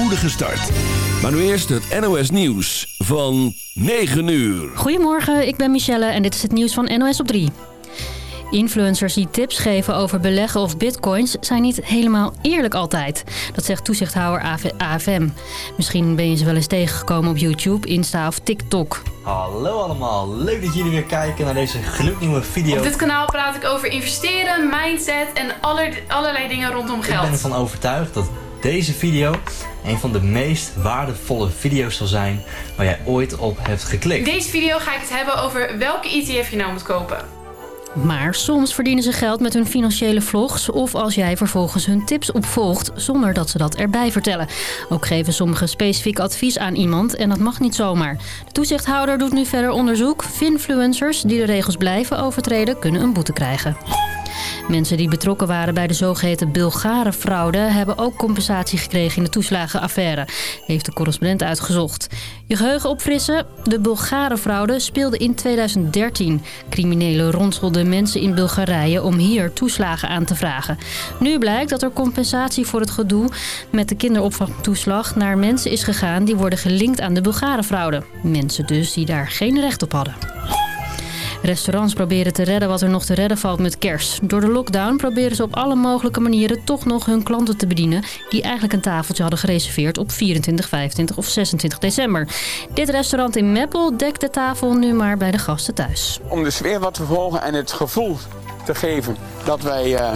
spoedige start. Maar nu eerst het NOS Nieuws van 9 uur. Goedemorgen, ik ben Michelle en dit is het nieuws van NOS op 3. Influencers die tips geven over beleggen of bitcoins zijn niet helemaal eerlijk altijd. Dat zegt toezichthouder AFM. Misschien ben je ze wel eens tegengekomen op YouTube, Insta of TikTok. Hallo allemaal, leuk dat jullie weer kijken naar deze gloednieuwe video. Op dit kanaal praat ik over investeren, mindset en aller, allerlei dingen rondom geld. Ik ben ervan overtuigd dat deze video een van de meest waardevolle video's zal zijn waar jij ooit op hebt geklikt. In deze video ga ik het hebben over welke ETF je nou moet kopen. Maar soms verdienen ze geld met hun financiële vlogs... of als jij vervolgens hun tips opvolgt zonder dat ze dat erbij vertellen. Ook geven sommigen specifiek advies aan iemand en dat mag niet zomaar. De toezichthouder doet nu verder onderzoek. Finfluencers die de regels blijven overtreden kunnen een boete krijgen. Mensen die betrokken waren bij de zogeheten Bulgare-fraude... hebben ook compensatie gekregen in de toeslagenaffaire, heeft de correspondent uitgezocht. Je geheugen opfrissen? De Bulgare-fraude speelde in 2013. Criminelen ronselden mensen in Bulgarije om hier toeslagen aan te vragen. Nu blijkt dat er compensatie voor het gedoe met de kinderopvangtoeslag... naar mensen is gegaan die worden gelinkt aan de Bulgare-fraude. Mensen dus die daar geen recht op hadden. Restaurants proberen te redden wat er nog te redden valt met kerst. Door de lockdown proberen ze op alle mogelijke manieren toch nog hun klanten te bedienen... die eigenlijk een tafeltje hadden gereserveerd op 24, 25 of 26 december. Dit restaurant in Meppel dekt de tafel nu maar bij de gasten thuis. Om de sfeer wat te volgen en het gevoel te geven dat wij uh,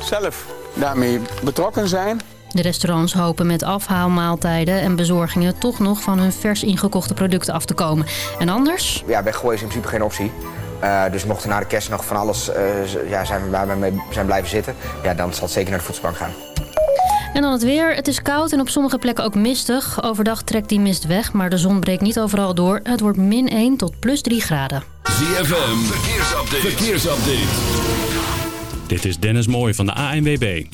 zelf daarmee betrokken zijn... De restaurants hopen met afhaalmaaltijden en bezorgingen toch nog van hun vers ingekochte producten af te komen. En anders? Ja, weggooien is in principe geen optie. Uh, dus mocht er na de kerst nog van alles uh, ja, zijn, waar we mee zijn blijven zitten, ja, dan zal het zeker naar de voedselbank gaan. En dan het weer. Het is koud en op sommige plekken ook mistig. Overdag trekt die mist weg, maar de zon breekt niet overal door. Het wordt min 1 tot plus 3 graden. ZFM, verkeersupdate. verkeersupdate. Dit is Dennis Mooij van de ANWB.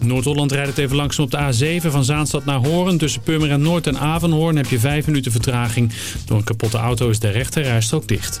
Noord-Holland rijdt het even langzaam op de A7 van Zaanstad naar Hoorn. Tussen Purmerend Noord en Avenhoorn heb je 5 minuten vertraging. Door een kapotte auto is de rechterrijstrook dicht.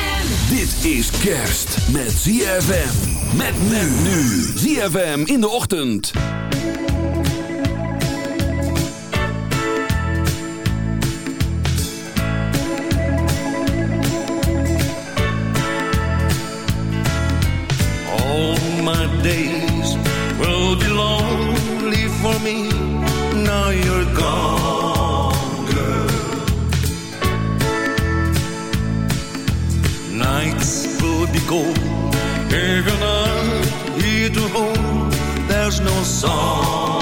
Dit is kerst met ZFM. Met men nu. ZFM in de ochtend. All my days cold. Even out here to hold. There's no song,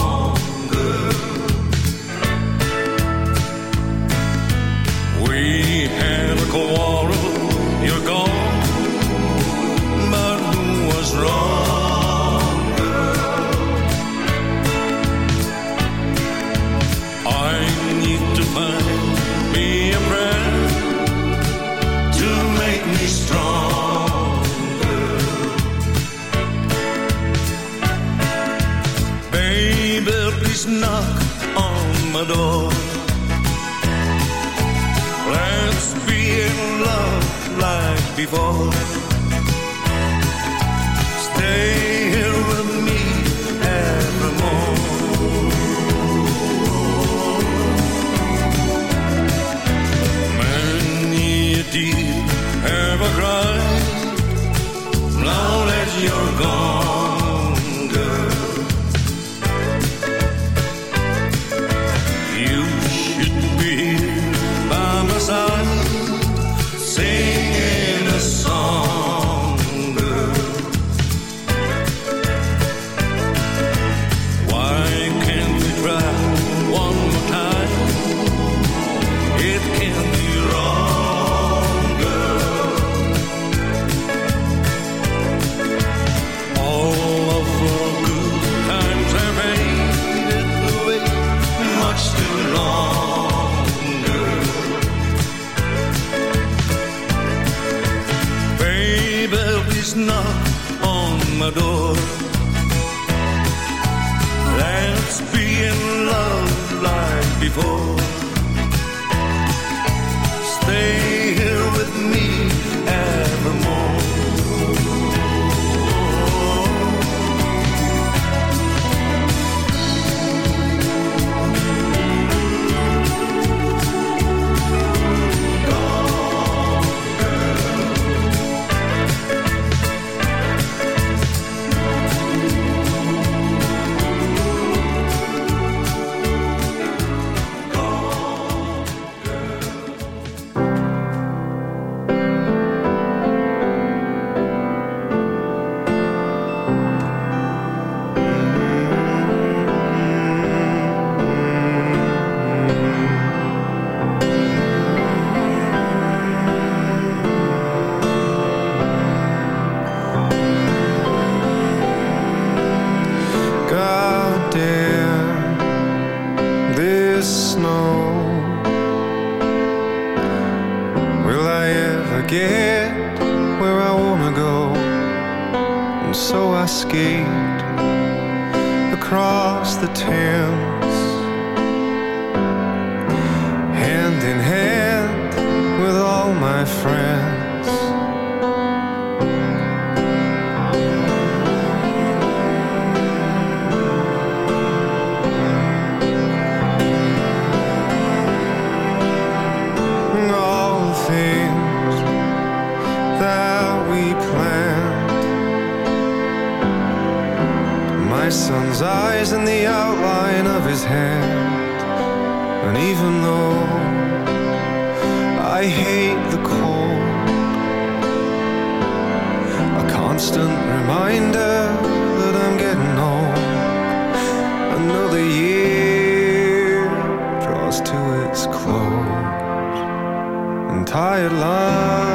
tired London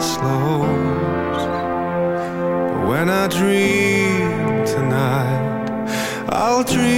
slows. But when I dream tonight, I'll dream.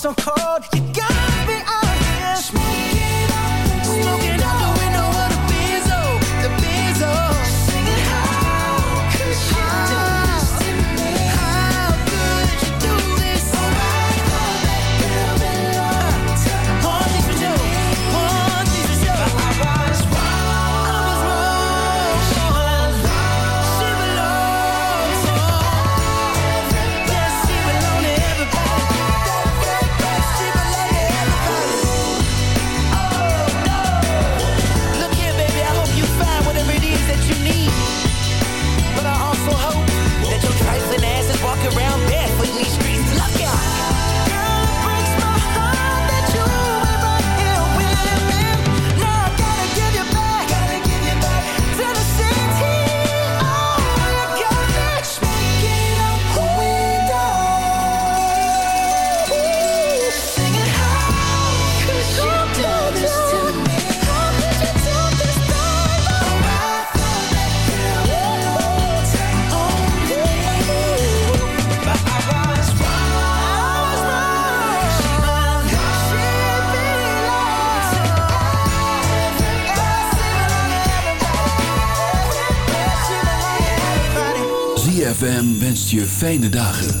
so cold. je fijne dagen.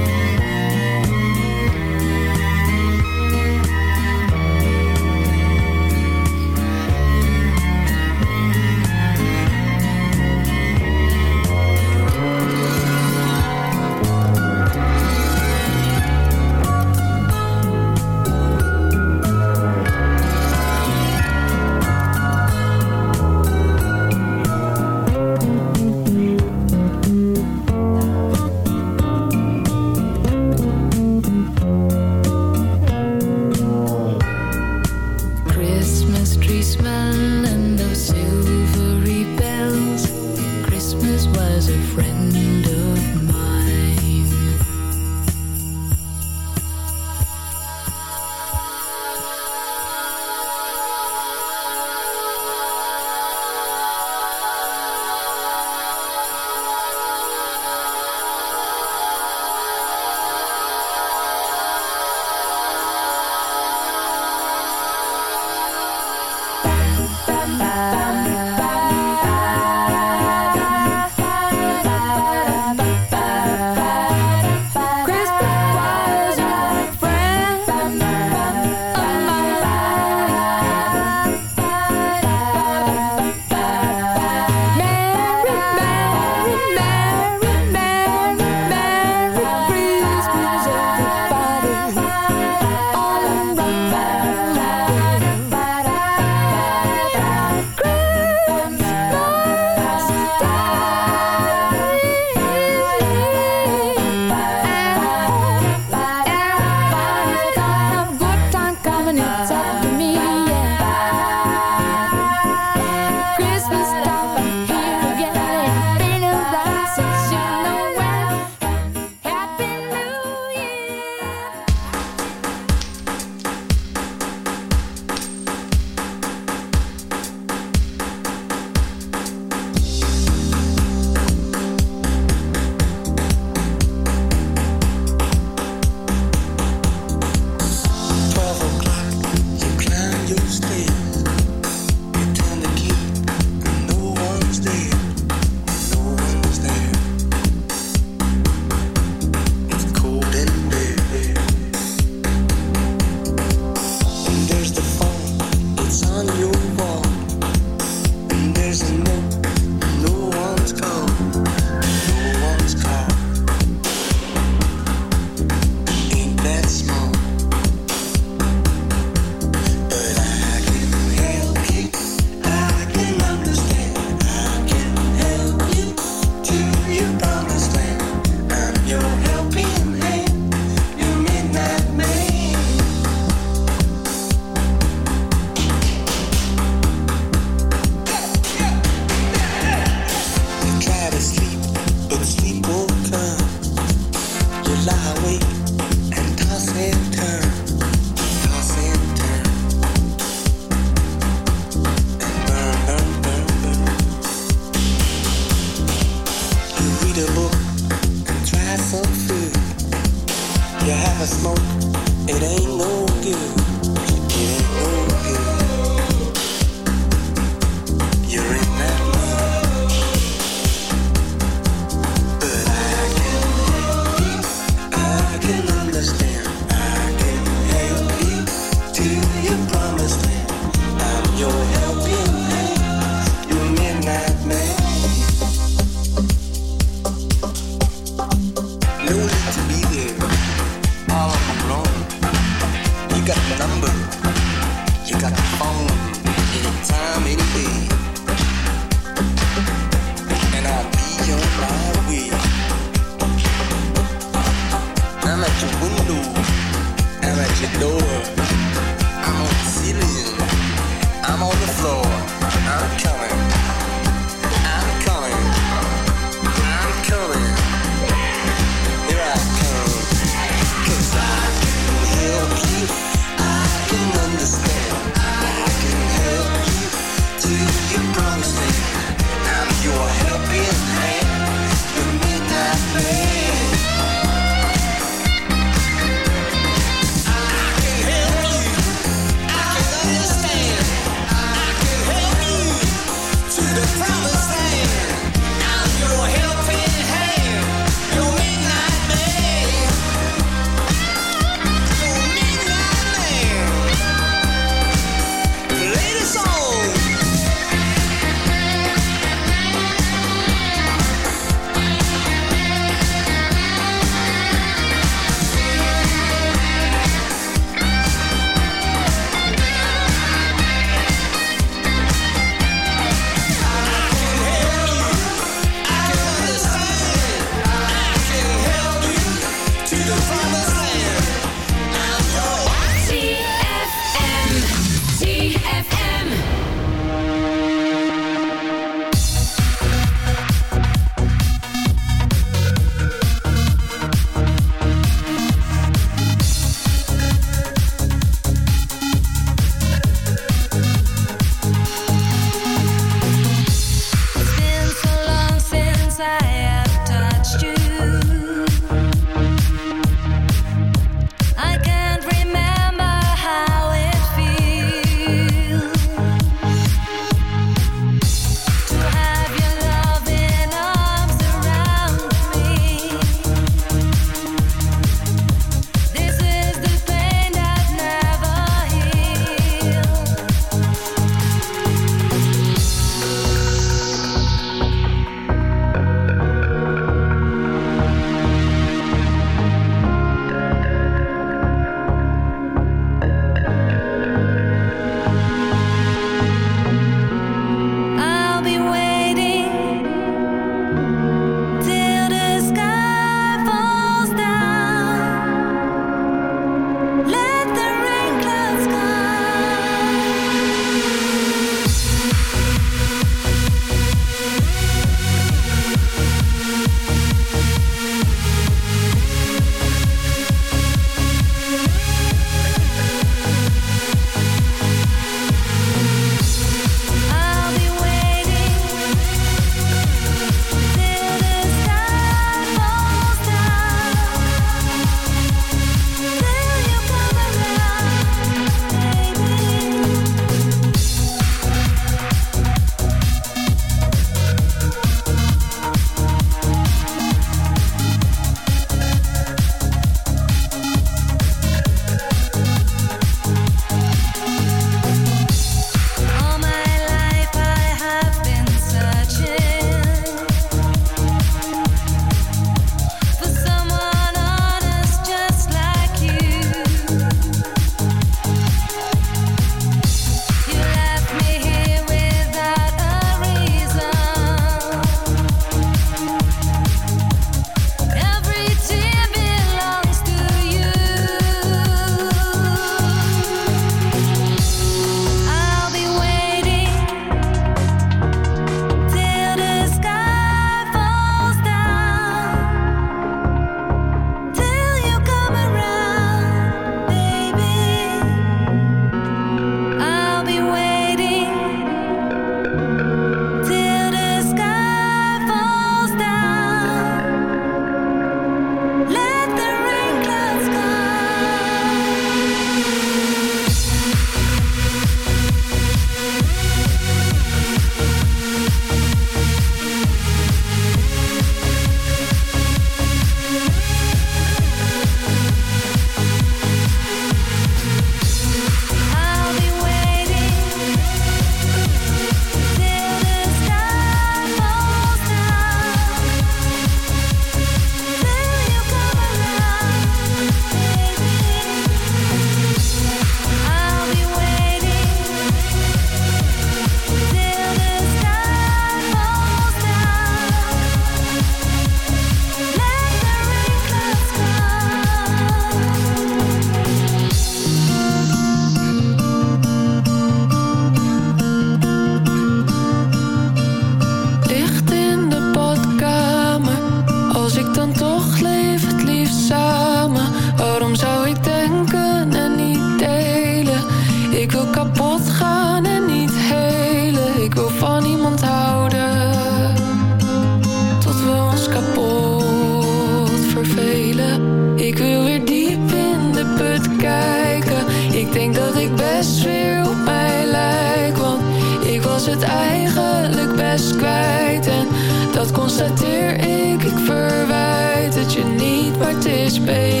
constateer ik, ik verwijt dat je niet, maar het is beter.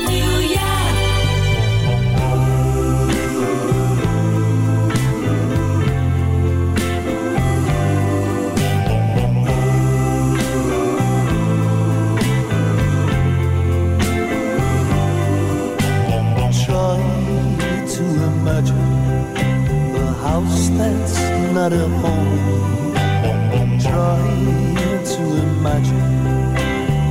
house that's not a home. Trying to imagine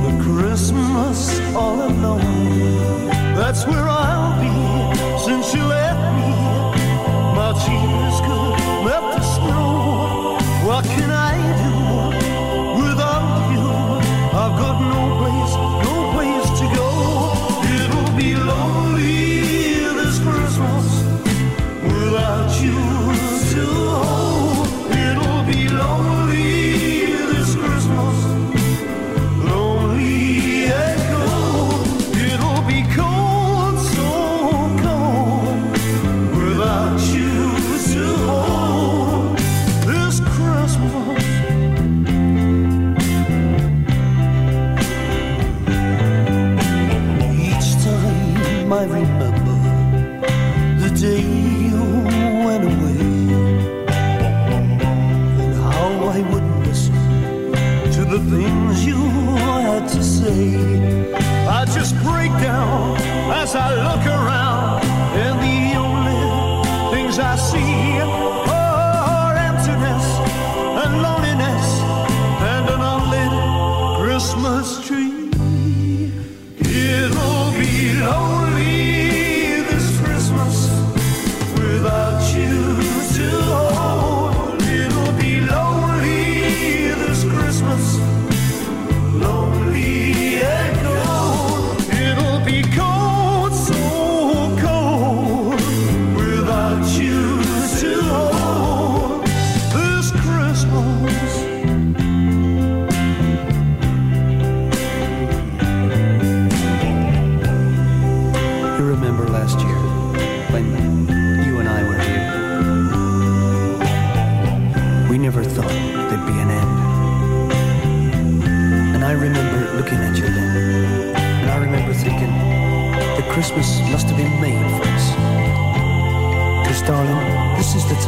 the Christmas all alone. That's where I'll be since you left. things you had to say. I just break down as I look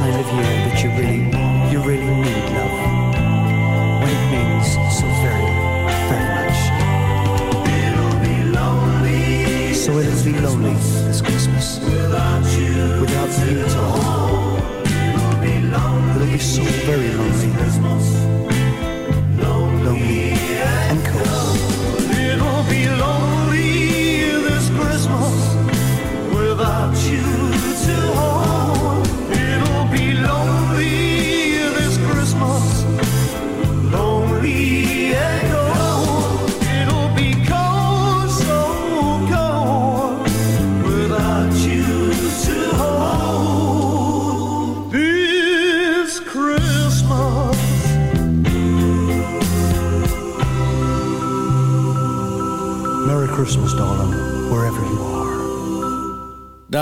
time of year.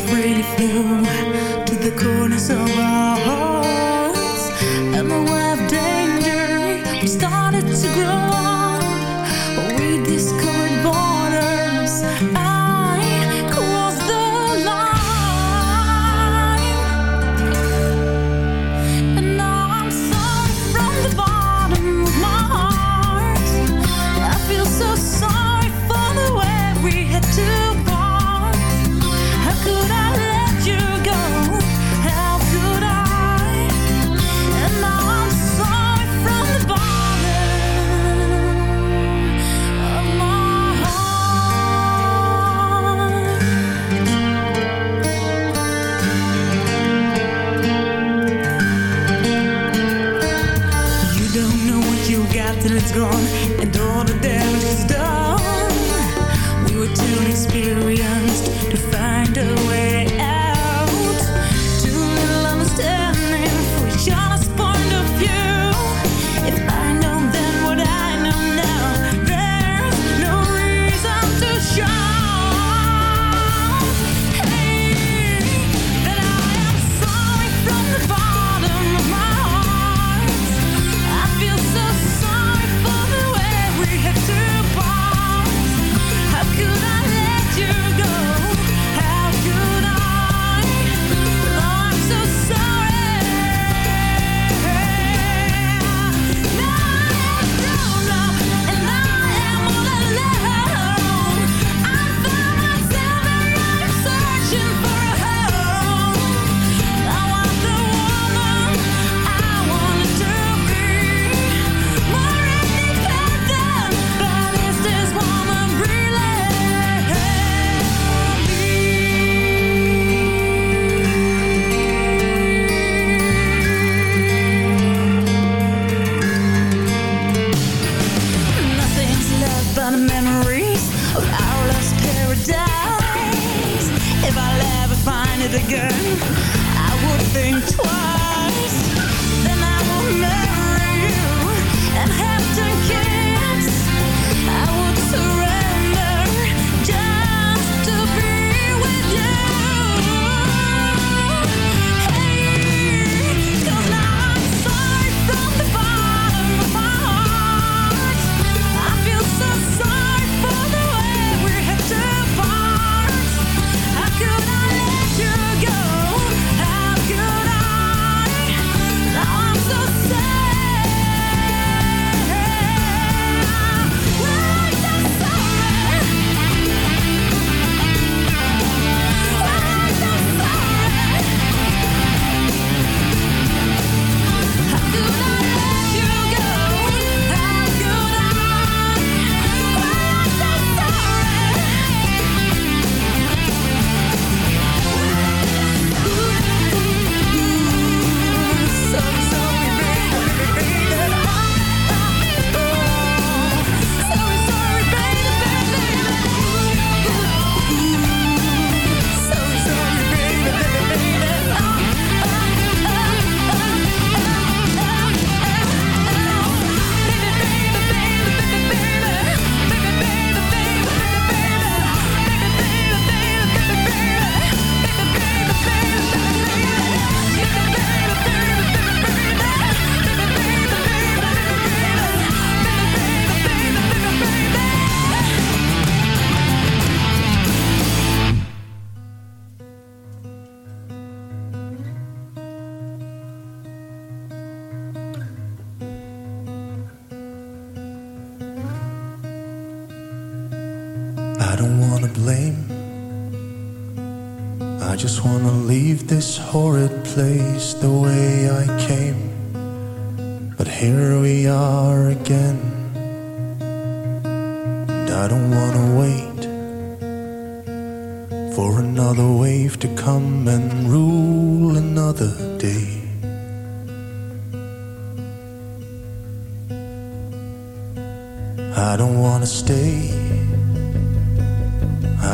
Would really flow to the corners of our again, I would think twice. I don't wanna blame. I just wanna leave this horrid place the way I came. But here we are again. And I don't wanna wait for another wave to come and rule another day. I don't wanna stay.